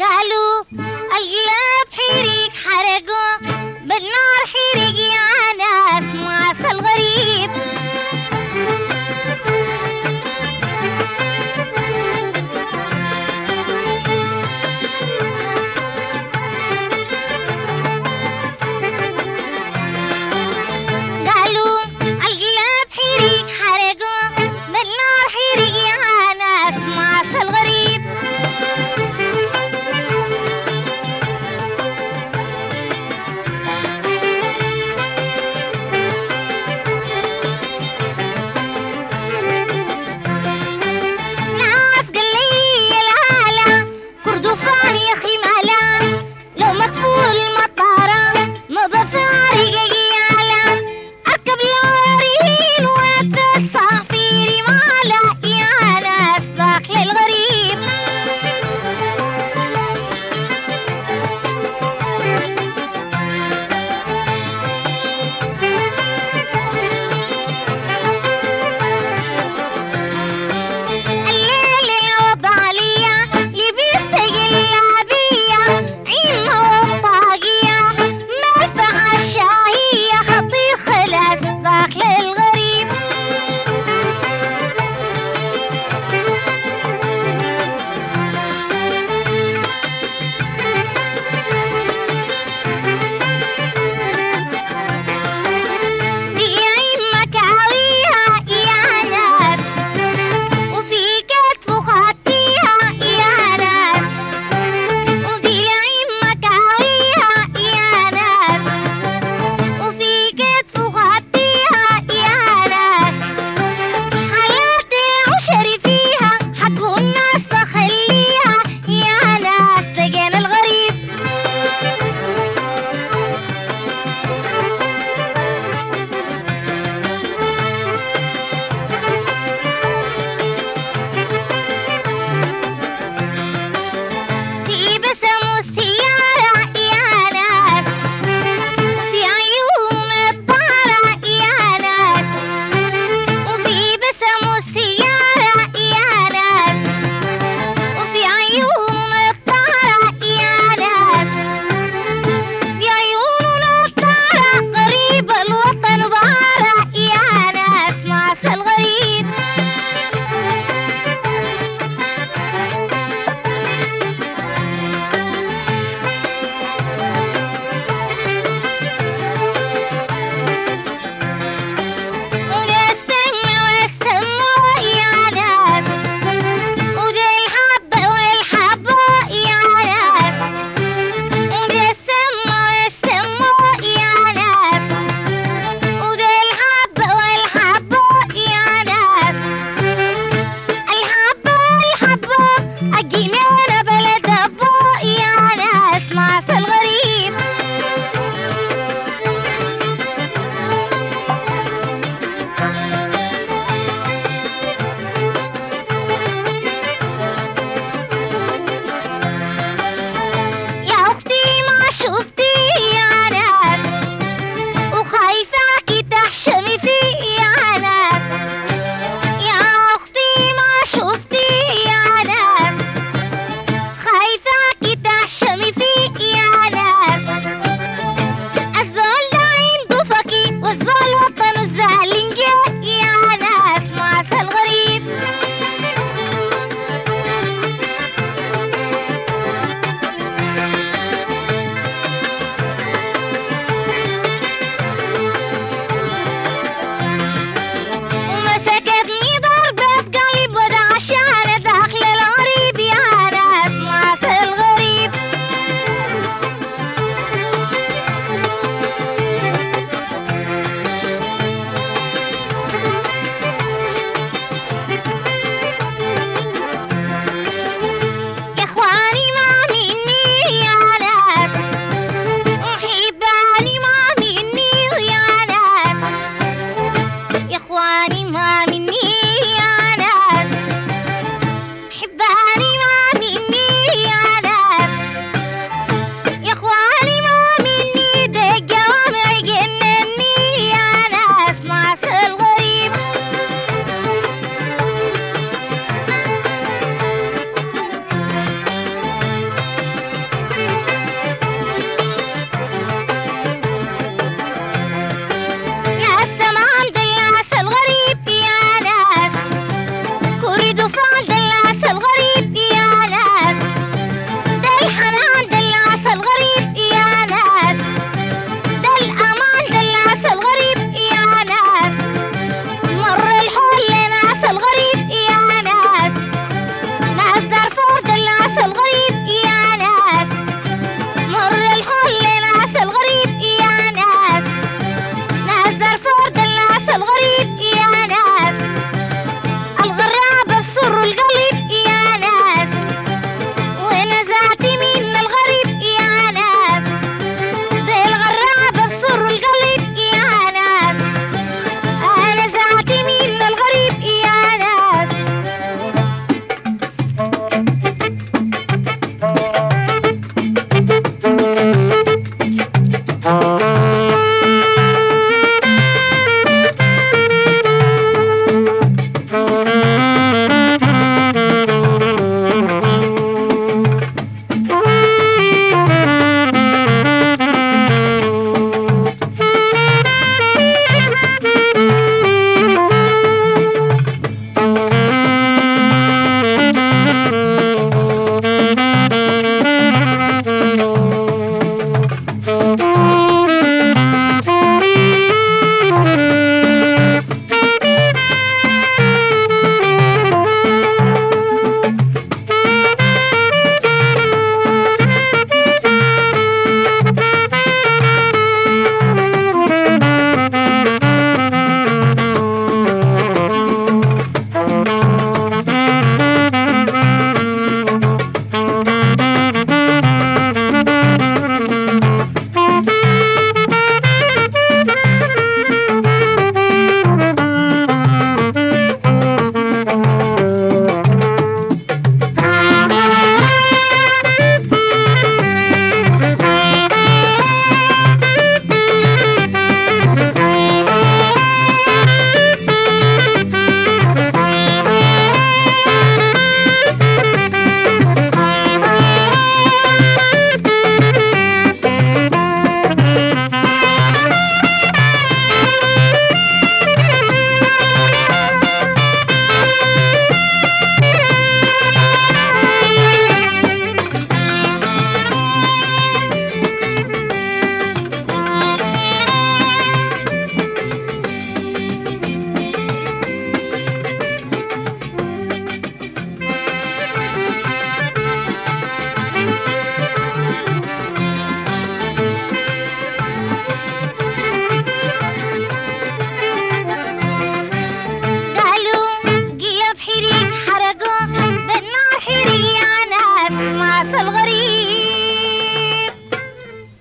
قالوا الغياب حريق حرقه بالنار حريق